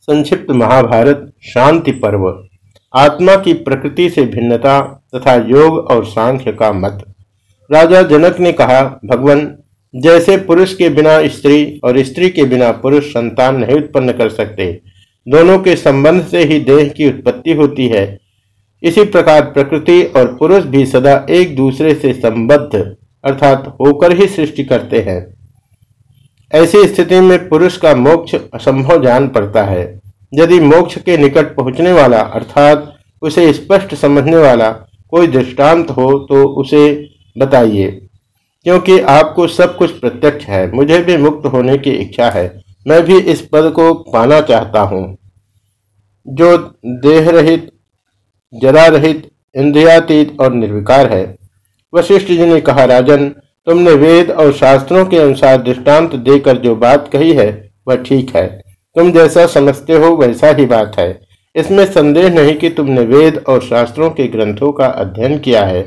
संक्षिप्त महाभारत, शांति पर्व। आत्मा की प्रकृति से भिन्नता तथा योग और सांख्य का मत। राजा जनक ने कहा, भगवान, जैसे पुरुष के बिना स्त्री और स्त्री के बिना पुरुष संतान नहीं उत्पन्न कर सकते, दोनों के संबंध से ही देह की उत्पत्ति होती है। इसी प्रकार प्रकृति और पुरुष भी सदा एक दूसरे से संबद्ध, अर्थात होकर ही सृष्टि करते हैं। ऐसी स्थिति में पुरुष का मोक्ष असंभव जान पड़ता है। यदि मोक्ष के निकट पहुँचने वाला, अर्थात उसे स्पष्ट समझने वाला, कोई दृष्टांत हो तो उसे बताइए, क्योंकि आपको सब कुछ प्रत्यक्ष है। मुझे भी मुक्त होने की इच्छा है। मैं भी इस पद को पाना चाहता हूँ। जो देह रहित जरा रहित इंद्रियातीत और निर्विकार है। वशिष्ठ जी ने कहा, राजन तुमने वेद और शास्त्रों के अनुसार दृष्टांत देकर जो बात कही है, वह ठीक है। तुम जैसा समझते हो, वैसा ही बात है। इसमें संदेह नहीं कि तुमने वेद और शास्त्रों के ग्रंथों का अध्ययन किया है,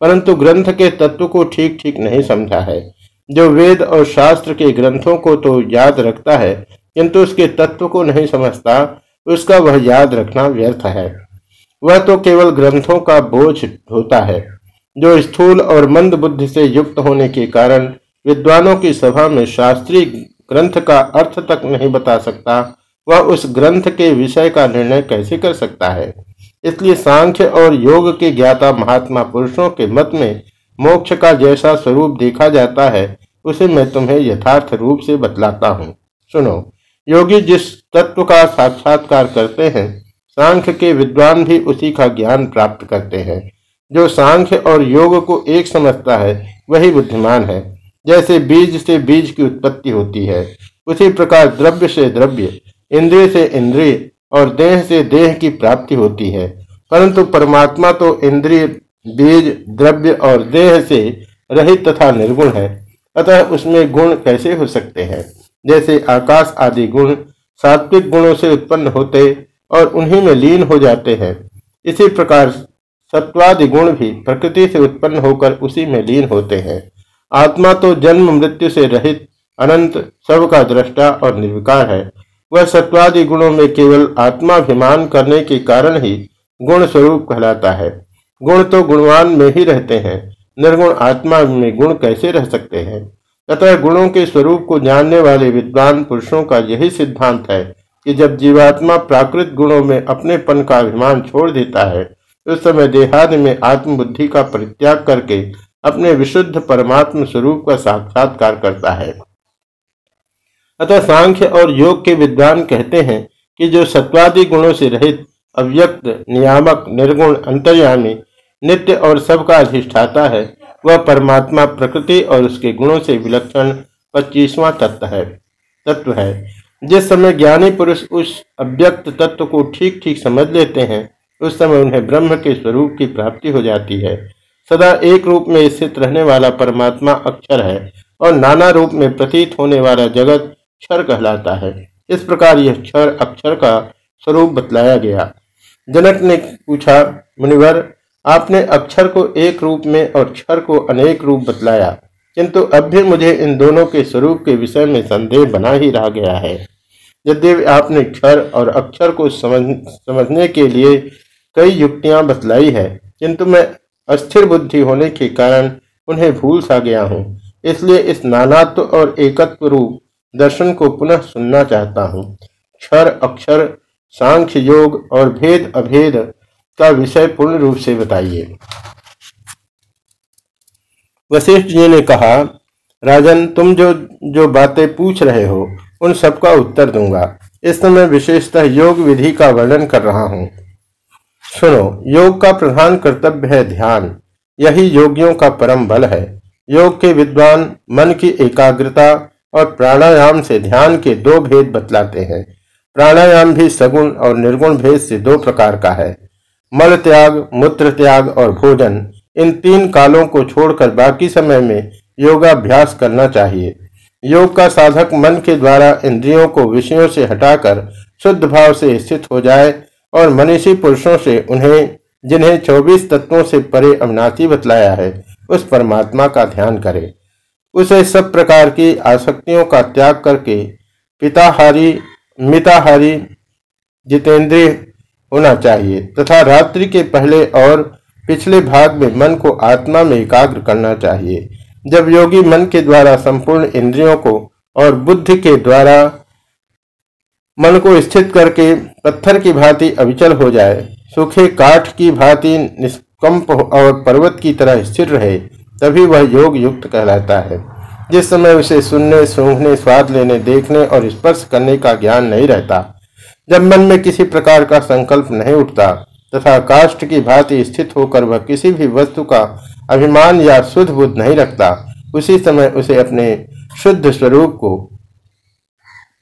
परंतु ग्रंथ के तत्व को ठीक ठीक नहीं समझा है। जो वेद और शास्त्र के ग्रंथों को तो याद रखता है, किंतु उसके तत्व को नहीं समझता, उसका वह याद रखना व्यर्थ है। वह तो केवल ग्रंथों का बोझ होता है। जो स्थूल और मंद बुद्धि से युक्त होने के कारण विद्वानों की सभा में शास्त्रीय ग्रंथ का अर्थ तक नहीं बता सकता, वह उस ग्रंथ के विषय का निर्णय कैसे कर सकता है? इसलिए सांख्य और योग के ज्ञाता महात्मा पुरुषों के मत में मोक्ष का जैसा स्वरूप देखा जाता है, उसे मैं तुम्हें यथार्थ रूप से बतलाता हूँ। सुनो, योगी जिस तत्व का साक्षात्कार करते हैं, सांख्य के विद्वान भी उसी का ज्ञान प्राप्त करते हैं। जो सांख्य और योग को एक समझता है, वही बुद्धिमान है। जैसे बीज से बीज की उत्पत्ति होती है, उसी प्रकार द्रव्य से द्रव्य, इंद्रिय से इंद्रिय और देह से देह की प्राप्ति होती है। परंतु परमात्मा तो इंद्रिय, बीज, द्रव्य और देह से रहित तथा निर्गुण है। अतः उसमें गुण कैसे हो सकते हैं? जैसे आकाश आदि गुण सात्विक गुणों से उत्पन्न होते और उन्हीं में लीन हो जाते हैं। इसी प्रकार सत्वादि गुण भी प्रकृति से उत्पन्न होकर उसी में लीन होते हैं। आत्मा तो जन्म मृत्यु से रहित, अनंत सब का दृष्टा और निर्विकार है। वह सत्वादि गुणों में केवल आत्माभिमान करने के कारण ही गुण स्वरूप कहलाता है। गुण तो गुणवान में ही रहते हैं। निर्गुण आत्मा में गुण कैसे रह सकते हैं? अतः गुणों के स्वरूप को जानने वाले विद्वान पुरुषों का यही सिद्धांत है कि जब जीवात्मा प्राकृत गुणों में अपने पन का अभिमान छोड़ देता है उस समय देहादि में आत्मबुद्धि का परित्याग करके अपने विशुद्ध परमात्म स्वरूप का साक्षात्कार करता है। अतः सांख्य और योग के विद्वान कहते हैं कि जो सत्वादि गुणों से रहित, अव्यक्त, नियामक, निर्गुण, अंतर्यामी, नित्य और सबका अधिष्ठाता है, वह परमात्मा प्रकृति और उसके गुणों से विलक्षण पच्चीसवां तत्व है तत्व है। जिस समय ज्ञानी पुरुष उस अव्यक्त तत्व को ठीक ठीक समझ लेते हैं उस समय उन्हें ब्रह्म के स्वरूप की प्राप्ति हो जाती है। सदा एक रूप में स्थित रहने वाला परमात्मा अक्षर है और नाना रूप में प्रतीत होने वाला जगत क्षर कहलाता है। इस प्रकार यह क्षर अक्षर का स्वरूप बतलाया गया। जनक ने पूछा, मुनिवर, आपने अक्षर को एक रूप में और क्षर को अनेक रूप बतलाया, किंतु अब भी मुझे इन दोनों के स्वरूप के विषय में संदेह बना ही रह गया है। यद्यपि आपने क्षर और अक्षर को समझ, समझने के लिए कई युक्तियाँ बतलाई है, किंतु मैं अस्थिर बुद्धि होने के कारण उन्हें भूल सा गया हूँ। इसलिए इस नानात्व और एकत्व रूप दर्शन को पुनः सुनना चाहता हूँ। क्षर, अक्षर, सांख्य योग और भेद, अभेद का विषय पूर्ण रूप से बताइए। वशिष्ठ जी ने कहा, राजन, तुम जो जो बातें पूछ रहे हो, उन सबका उत्तर दूँगा। इस समय विशेषतः योग विधि का वर्णन कर रहा हूँ। सुनो, योग का प्रधान कर्तव्य है ध्यान। यही योगियों का परम बल है। योग के विद्वान मन की एकाग्रता और प्राणायाम से ध्यान के दो भेद बतलाते हैं। प्राणायाम भी सगुण और निर्गुण भेद से दो प्रकार का है। मल त्याग, मूत्र त्याग और भोजन, इन तीन कालों को छोड़कर बाकी समय में योगाभ्यास करना चाहिए। योग का साधक मन के द्वारा इंद्रियों को विषयों से हटाकर शुद्ध भाव से स्थित हो जाए और मनीषी पुरुषों से उन्हें, जिन्हें चौबीस तत्वों से परे अविनाशी बतलाया है, उस परमात्मा का ध्यान करे। उसे सब प्रकार की आसक्तियों का त्याग करके पिताहारी, मिताहारी, जितेंद्रिय होना चाहिए तथा रात्रि के पहले और पिछले भाग में मन को आत्मा में एकाग्र करना चाहिए। जब योगी मन के द्वारा संपूर्ण इंद्रियों को और बुद्धि के द्वारा मन को स्थित करके पत्थर की भांति अविचल हो जाए, सूखे काठ की भांति निष्कंप और पर्वत की तरह स्थिर रहे, तभी वह योग युक्त कहलाता है। जिस समय उसे सुनने, सूंघने, स्वाद लेने, देखने और स्पर्श करने का ज्ञान नहीं रहता, जब मन में किसी प्रकार का संकल्प नहीं उठता, तथा काष्ठ की भांति स्थित होकर वह किसी भी वस्तु का अभिमान या शुद्ध बुद्ध नहीं रखता, उसी समय उसे अपने शुद्ध स्वरूप को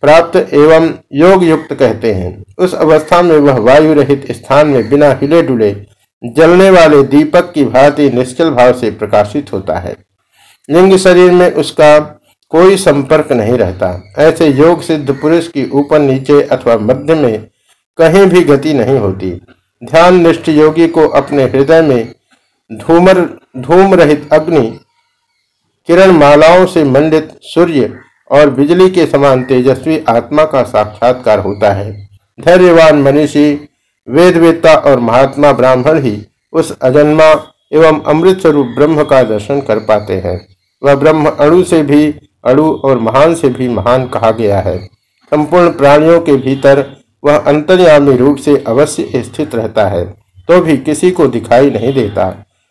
प्राप्त एवं योग युक्त कहते हैं। उस अवस्था में वह वायु रहित स्थान में बिना हिले डुले जलने वाले दीपक की भांति निश्चल भाव से प्रकाशित होता है। लिंग शरीर में उसका कोई संपर्क नहीं रहता। ऐसे योग सिद्ध पुरुष की ऊपर नीचे अथवा मध्य में कहीं भी गति नहीं होती। ध्यान निष्ठ योगी को अपने हृदय में धूमर धूम रहित अग्नि किरण मालाओं से मंडित सूर्य और बिजली के समान तेजस्वी आत्मा का साक्षात्कार होता है। धैर्यवान मनीषी, वेदवेत्ता और महात्मा ब्राह्मण ही उस अजन्मा एवं अमृत स्वरूप ब्रह्म का दर्शन कर पाते हैं। वह ब्रह्म अणु से भी, अणु और महान से भी महान कहा गया है। संपूर्ण प्राणियों के भीतर वह अंतर्यामी रूप से अवश्य स्थित रहता है तो भी किसी को दिखाई नहीं देता।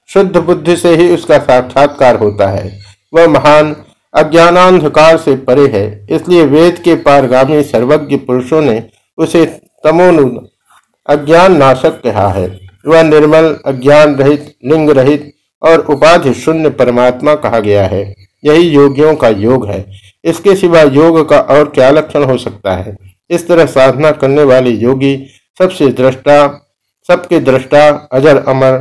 शुद्ध बुद्धि से ही उसका साक्षात्कार होता है। वह महान अज्ञानांधकार से परे है, इसलिए वेद के पारगामी सर्वज्ञ पुरुषों ने उसे तमोनु अज्ञान नाशक कहा है। वह निर्मल अज्ञान रहित लिंग रहित और उपाधि शून्य परमात्मा कहा गया है। यही योगियों का योग है। इसके सिवा योग का और क्या लक्षण हो सकता है? इस तरह साधना करने वाले योगी सबसे दृष्टा, सबके दृष्टा अजर अमर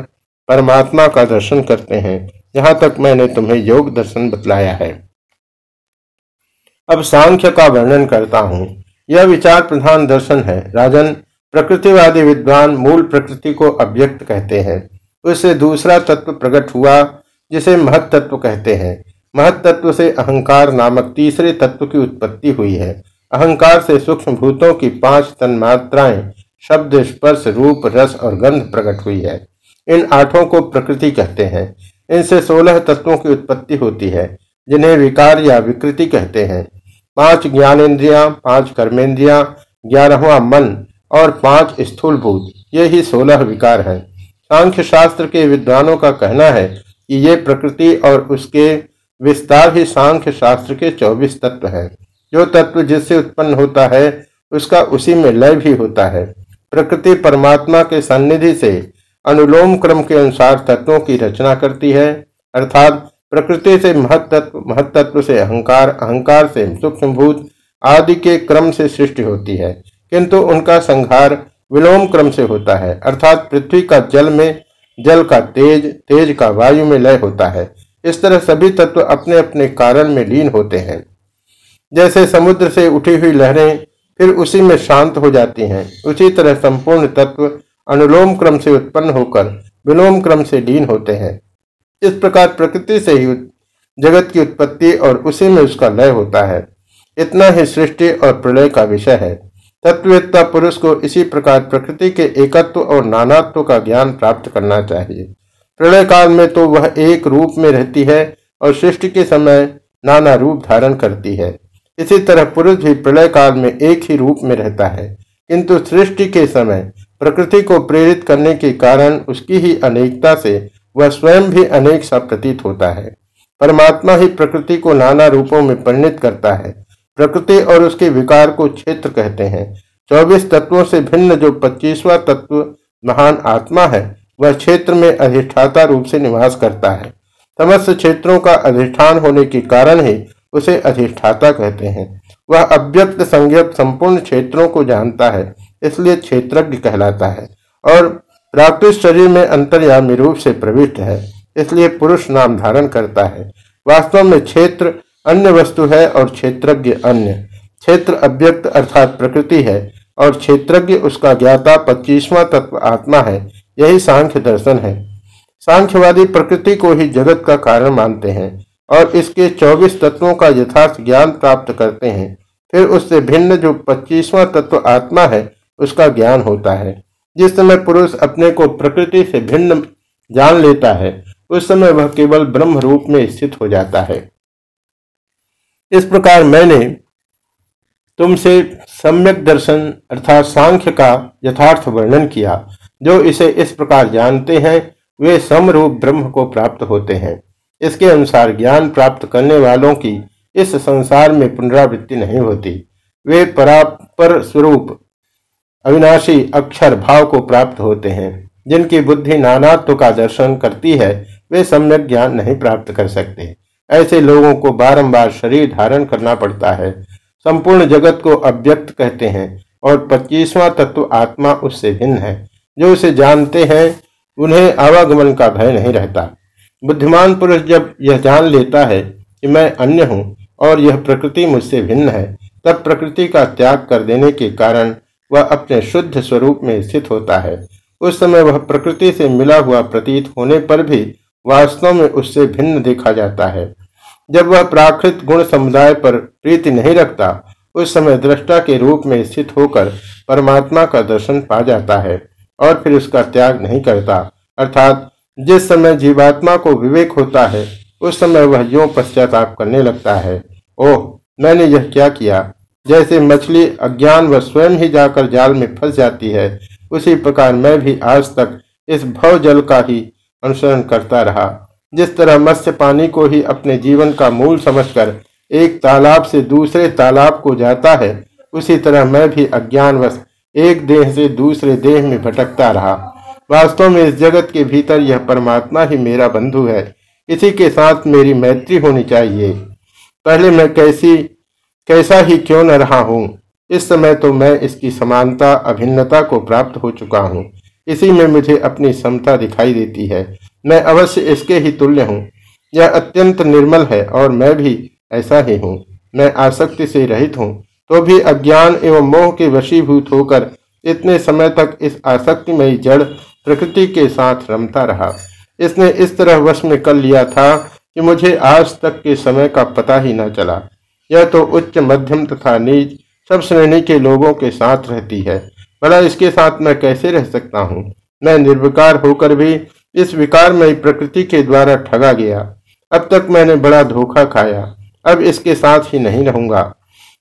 परमात्मा का दर्शन करते हैं। यहाँ तक मैंने तुम्हें योग दर्शन बतलाया है। अब सांख्य का वर्णन करता हूँ। यह विचार प्रधान दर्शन है। राजन, प्रकृतिवादी विद्वान मूल प्रकृति को अव्यक्त कहते हैं। उससे दूसरा तत्व प्रकट हुआ, जिसे महत तत्व कहते हैं। महत तत्व से अहंकार नामक तीसरे तत्व की उत्पत्ति हुई है। अहंकार से सूक्ष्म भूतों की पाँच तन्मात्राएँ, शब्द, स्पर्श, रूप, रस और गंध प्रकट हुई है। इन आठों को प्रकृति कहते हैं। इनसे सोलह तत्वों की उत्पत्ति होती है। जिन्हें विकार या विकृति कहते हैं। पाँच ज्ञानेन्द्रिया, पाँच कर्मेंद्रिया ग्यारहवा मन और पाँच स्थूल भूत। ये ही सोलह विकार हैं। सांख्य शास्त्र के विद्वानों का कहना है कि ये प्रकृति और उसके विस्तार ही सांख्य शास्त्र के चौबीस तत्व हैं। जो तत्व जिससे उत्पन्न होता है, उसका उसी में लय भी होता है। प्रकृति परमात्मा के सन्निधि से अनुलोम क्रम के अनुसार तत्वों की रचना करती है, अर्थात प्रकृति से महत्त्व महत्त्व से अहंकार अहंकार से सूक्ष्मभूत आदि के क्रम से सृष्टि होती है। किंतु उनका संहार विलोम क्रम से होता है, अर्थात पृथ्वी का जल में जल का तेज तेज का वायु में लय होता है। इस तरह सभी तत्व अपने अपने कारण में लीन होते हैं। जैसे समुद्र से उठी हुई लहरें फिर उसी में शांत हो जाती हैं। उसी तरह संपूर्ण तत्व अनुलोम क्रम से उत्पन्न होकर विलोम क्रम से लीन होते हैं। इस प्रकार प्रकृति से ही जगत की उत्पत्ति और उसी में उसका लय होता है। इतना ही सृष्टि और प्रलय का विषय है। तत्ववेत्ता पुरुष को इसी प्रकार प्रकृति के एकत्व और नानात्व का ज्ञान प्राप्त करना चाहिए। प्रलय काल में तो वह एक रूप में रहती है और सृष्टि के समय नाना रूप धारण करती है। इसी तरह पुरुष भी प्रलय काल में एक ही रूप में रहता है। किंतु सृष्टि के समय प्रकृति को प्रेरित करने के कारण उसकी ही अनेकता से वह स्वयं भी अनेक सा प्रतीत होता है। परमात्मा ही प्रकृति को नाना रूपों में परिणित करता है। प्रकृति और उसके विकार को क्षेत्र कहते हैं। चौबीस तत्वों से भिन्न जो पच्चीसवा तत्व महान आत्मा है, वह क्षेत्र में अधिष्ठाता रूप से निवास करता है। समस्त क्षेत्रों का अधिष्ठान होने के कारण ही उसे अधिष्ठाता कहते हैं। वह अव्यक्त संज्ञक संपूर्ण क्षेत्रों को जानता है, इसलिए क्षेत्रज्ञ कहलाता है। और प्राकृतिक शरीर में अंतर्यामी रूप से प्रविष्ट है, इसलिए पुरुष नाम धारण करता है। वास्तव में क्षेत्र अन्य वस्तु है और क्षेत्रज्ञ अन्य। क्षेत्र अव्यक्त अर्थात प्रकृति है और क्षेत्रज्ञ उसका ज्ञाता पच्चीसवां तत्व आत्मा है, यही सांख्य दर्शन है। सांख्यवादी प्रकृति को ही जगत का कारण मानते हैं और इसके चौबीस तत्वों का यथार्थ ज्ञान प्राप्त करते हैं। फिर उससे भिन्न जो पच्चीसवां तत्व आत्मा है, उसका ज्ञान होता है। जिस समय पुरुष अपने को प्रकृति से भिन्न जान लेता है, उस समय वह केवल ब्रह्म रूप में स्थित हो जाता है। इस प्रकार मैंने तुमसे सम्यक दर्शन अर्थात सांख्य का यथार्थ वर्णन किया, जो इसे इस प्रकार जानते हैं, वे समरूप ब्रह्म को प्राप्त होते हैं। इसके अनुसार ज्ञान प्राप्त करने वालों की इस संसार में पुनरावृत्ति नहीं होती। वे परापर स्वरूप अविनाशी अक्षर भाव को प्राप्त होते हैं। जिनकी बुद्धि नानात्व का दर्शन करती है, वे सम्यक ज्ञान नहीं प्राप्त कर सकते। ऐसे लोगों को बारंबार शरीर धारण करना पड़ता है। संपूर्ण जगत को अव्यक्त कहते हैं और पच्चीसवां तत्व आत्मा उससे भिन्न है। जो उसे जानते हैं, उन्हें आवागमन का भय नहीं रहता। बुद्धिमान पुरुष जब यह जान लेता है कि मैं अन्य हूँ और यह प्रकृति मुझसे भिन्न है, तब प्रकृति का त्याग कर देने के कारण वह अपने शुद्ध स्वरूप में स्थित होता है। उस समय वह प्रकृति से मिला हुआ प्रतीत होने पर भी वास्तव में उससे भिन्न देखा जाता है। जब वह प्राकृत गुण समुदाय पर प्रीति नहीं रखता, उस समय दृष्टा के रूप में स्थित होकर परमात्मा का दर्शन पा जाता है और फिर उसका त्याग नहीं करता। अर्थात, जिस समय जीवात्मा को विवेक होता है, उस समय वह यो पश्चाताप करने लगता है, ओह, मैंने यह क्या किया? जैसे मछली अज्ञान व स्वयं ही जाकर जाल में फंस जाती है, उसी प्रकार मैं भी आज तक इस भव जल का ही अनुसरण करता रहा। जिस तरह मत्स्य पानी को ही अपने जीवन का मूल समझकर एक तालाब से दूसरे तालाब को जाता है, उसी तरह मैं भी अज्ञानवश एक देह से दूसरे देह में भटकता रहा। वास्तव में इस जगत के भीतर यह परमात्मा ही मेरा बंधु है। इसी के साथ मेरी मैत्री होनी चाहिए। पहले मैं कैसी कैसा ही क्यों न रहा हूँ? इस समय तो मैं इसकी समानता, अभिन्नता को प्राप्त हो चुका हूँ। इसी में मुझे अपनी समता दिखाई देती है। मैं अवश्य इसके ही तुल्य हूँ। यह अत्यंत निर्मल है और मैं भी ऐसा ही हूँ। मैं आसक्ति से रहित हूँ। तो भी अज्ञान एवं मोह के वशीभूत होकर इतने समय तक इस आसक्तिमयी जड़ प्रकृति के साथ रमता रहा। इसने इस तरह वश में कर लिया था कि मुझे आज तक के समय का पता ही न चला। यह तो उच्च मध्यम तथा नीच सब श्रेणी के लोगों के साथ रहती है। भला इसके साथ मैं कैसे रह सकता हूँ? मैं निर्विकार होकर भी इस विकार में प्रकृति के द्वारा ठगा गया। अब तक मैंने बड़ा धोखा खाया। अब इसके साथ ही नहीं रहूँगा।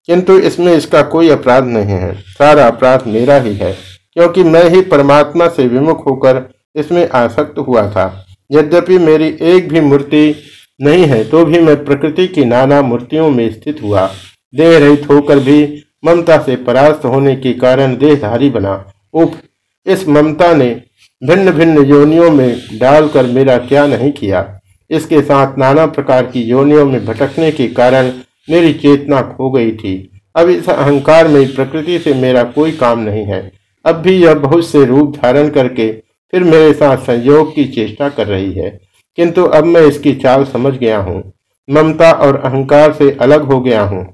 किंतु इसमें इसका कोई अपराध नहीं है। सारा अपराध मेरा ही है। क्योंकि मैं ही परमात्मा से विमुख होकर इसमें आसक्त हुआ था। यद्यपि मेरी एक भी मूर्ति नहीं है तो भी मैं प्रकृति की नाना मूर्तियों में स्थित हुआ। देह रहित होकर भी ममता से परास्त होने के कारण देहधारी बना। उप इस ममता ने भिन्न भिन्न योनियों में डालकर मेरा क्या नहीं किया। इसके साथ नाना प्रकार की योनियों में भटकने के कारण मेरी चेतना खो गई थी। अब इस अहंकार में प्रकृति से मेरा कोई काम नहीं है। अब भी यह बहुत से रूप धारण करके फिर मेरे साथ संयोग की चेष्टा कर रही है। किंतु अब मैं इसकी चाल समझ गया हूँ। ममता और अहंकार से अलग हो गया हूँ।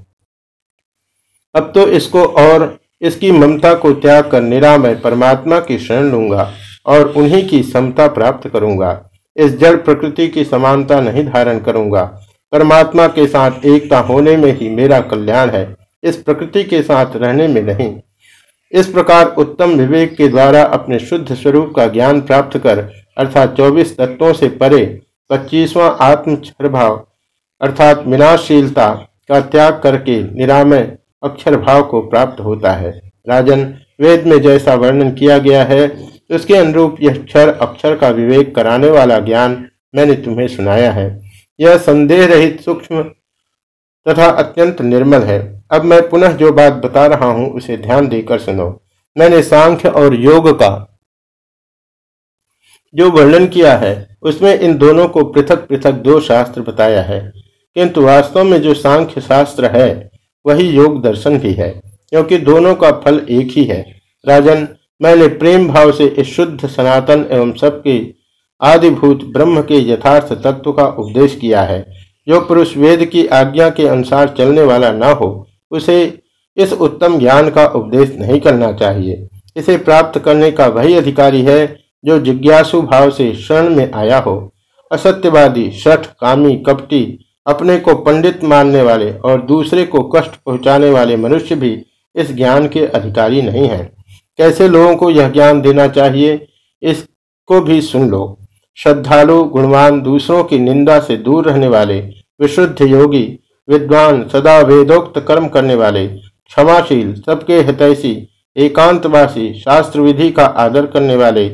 अब तो इसको और इसकी ममता को त्याग कर निरामय परमात्मा की शरण लूँगा और उन्हीं की समता प्राप्त करूँगा। इस जड़ प्रकृति की समानता नहीं धारण करूँगा। परमात्मा के साथ एकता होने में ही मेरा कल्याण है। इस प्रकृति के साथ रहने में नहीं। इस प्रकार उत्तम विवेक के द्वारा अपने शुद्ध स्वरूप का ज्ञान प्राप्त कर, अर्थात चौबीस तत्वों से परे, पच्चीसवां आत्म क्षर भाव अर्थात विनाशीलता का त्याग करके निरामय अक्षर भाव को प्राप्त होता है। राजन, वेद में जैसा वर्णन किया गया है, उसके अनुरूप यह क्षर अक्षर का विवेक कराने वाला ज्ञान मैंने तुम्हें सुनाया है। यह संदेह रहित सूक्ष्म तथा अत्यंत निर्मल है। अब मैं पुनः जो बात बता रहा हूँ, उसे ध्यान देकर सुनो। मैंने सांख्य और योग का जो वर्णन किया है, उसमें इन दोनों को पृथक पृथक दो शास्त्र बताया है। किंतु वास्तव में जो सांख्य शास्त्र है, वही योग दर्शन भी है, क्योंकि दोनों का फल एक ही है। राजन, मैंने प्रेम भाव से इस शुद्ध सनातन एवं सबके आदिभूत ब्रह्म के यथार्थ तत्व का उपदेश किया है। जो पुरुष वेद की आज्ञा के अनुसार चलने वाला न हो उसे इस उत्तम ज्ञान का उपदेश नहीं करना चाहिए। इसे प्राप्त करने का वही अधिकारी है जो जिज्ञासु भाव से शरण में आया हो। असत्यवादी, शठ, कामी, कपटी, अपने को पंडित मानने वाले और दूसरे को कष्ट पहुँचाने वाले मनुष्य भी इस ज्ञान के अधिकारी नहीं हैं। कैसे लोगों को यह ज्ञान देना चाहिए? इसको भी सुन लो। श्रद्धालु, गुणवान, दूसरों की निंदा से दूर रहने वाले, विशुद्ध योगी विद्वान सदा वेदोक्त कर्म करने वाले क्षमाशील सबके हितैषी एकांतवासी शास्त्र विधि का आदर करने वाले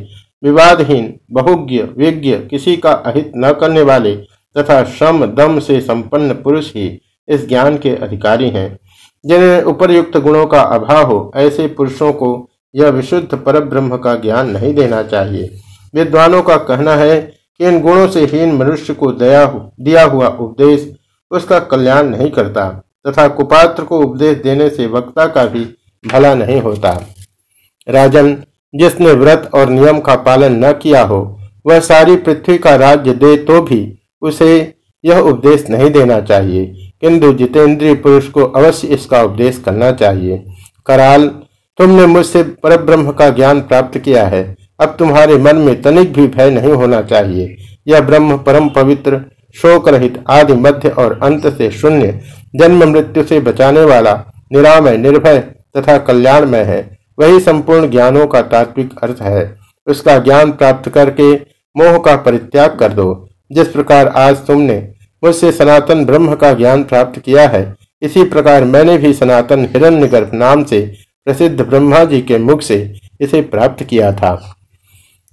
विवादहीन बहुज्ञ विज्ञ किसी का अहित न करने वाले तथा श्रम दम से संपन्न पुरुष ही इस ज्ञान के अधिकारी हैं। जिन्हें उपरयुक्त गुणों का अभाव हो ऐसे पुरुषों को यह विशुद्ध पर ब्रह्म का ज्ञान नहीं देना चाहिए। विद्वानों का कहना है कि इन गुणों से हीन मनुष्य को दया हु, दिया हुआ उपदेश उसका कल्याण नहीं करता तथा कुपात्र को उपदेश देने से वक्ता का भी भला नहीं होता। राजन, जिसने व्रत और नियम का पालन न किया हो, वह सारी पृथ्वी का राज्य दे तो भी उसे यह उपदेश नहीं देना चाहिए। किंतु जितेंद्रीय पुरुष को अवश्य इसका उपदेश करना चाहिए। कराल, तुमने मुझसे परब्रह्म का ज्ञान प्राप्त किया है। अब तुम्हारे मन में तनिक भी भय नहीं होना चाहिए। यह ब्रह्म परम पवित्र शोक रहित आदि मध्य और अंत से शून्य जन्म मृत्यु से बचाने वाला निरामय, निर्भय तथा कल्याणमय है। वही संपूर्ण ज्ञानों का तात्विक अर्थ है। उसका ज्ञान प्राप्त करके मोह का परित्याग कर दो। जिस प्रकार आज तुमने मुझसे सनातन ब्रह्म का ज्ञान प्राप्त किया है, इसी प्रकार मैंने भी सनातन हिरण्यगर्भ नाम से प्रसिद्ध ब्रह्मा जी के मुख से इसे प्राप्त किया था।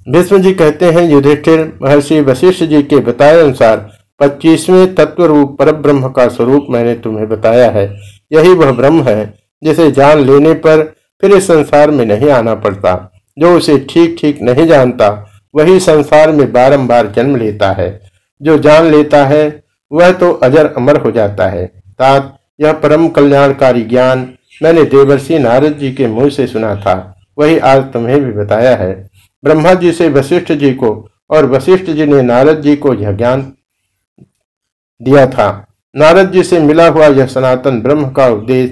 भीष्म जी कहते हैं, युधिष्ठिर, महर्षि वशिष्ठ जी के बताए अनुसार पच्चीसवें तत्व रूप पर ब्रह्म का स्वरूप मैंने तुम्हें बताया है। यही वह ब्रह्म है, जिसे जान लेने पर फिर इस संसार में नहीं आना पड़ता। जो उसे ठीक ठीक नहीं जानता, वही संसार में बारंबार जन्म लेता है। जो जान लेता है, वह तो अजर अमर हो जाता है। तात, यह परम कल्याणकारी ज्ञान मैंने देवर्षि नारद जी के मुँह से सुना था। वही आज तुम्हें भी बताया है। ब्रह्मा जी से वशिष्ठ जी को और वशिष्ठ जी ने नारद जी को यह ज्ञान दिया था। नारद जी से मिला हुआ यह सनातन ब्रह्म का उपदेश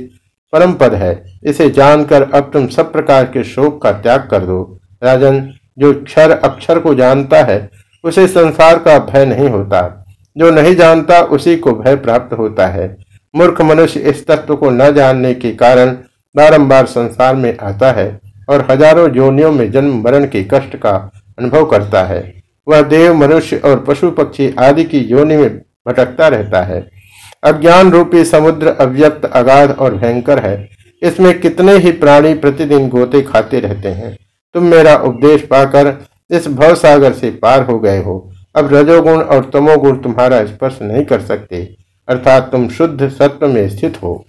परम पद है। इसे जानकर अब तुम सब प्रकार के शोक का त्याग कर दो। राजन, जो क्षर अक्षर को जानता है, उसे संसार का भय नहीं होता। जो नहीं जानता, उसी को भय प्राप्त होता है। मूर्ख मनुष्य इस तत्व को न जानने के कारण बारंबार संसार में आता है और हज़ारों योनियों में जन्म मरण के कष्ट का अनुभव करता है। वह देव, मनुष्य और पशु पक्षी आदि की योनि में भटकता रहता है। अज्ञान रूपी समुद्र अव्यक्त, अगाध और भयंकर है। इसमें कितने ही प्राणी प्रतिदिन गोते खाते रहते हैं। तुम मेरा उपदेश पाकर इस भव सागर से पार हो गए हो। अब रजोगुण और तमोगुण तुम्हारा स्पर्श नहीं कर सकते। अर्थात तुम शुद्ध सत्व में स्थित हो।